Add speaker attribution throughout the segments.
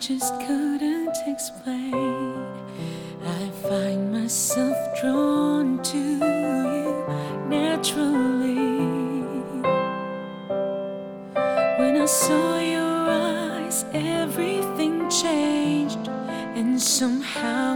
Speaker 1: just couldn't explain. I find myself drawn to you naturally. When I saw your eyes, everything changed, and somehow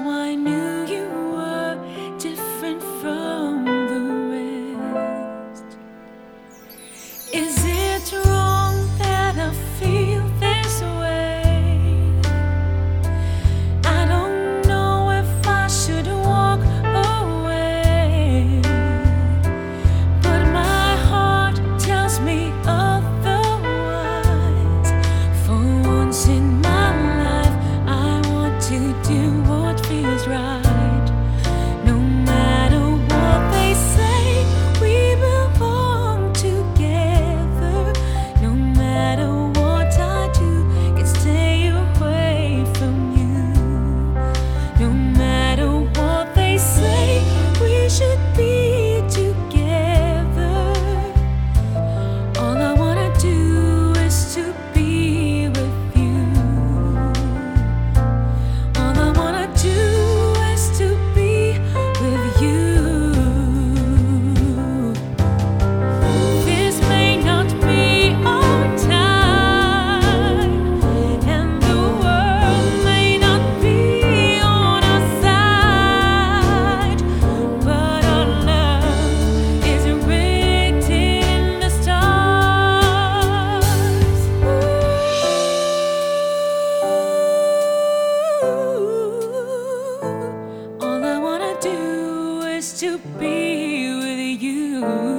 Speaker 1: to be with you.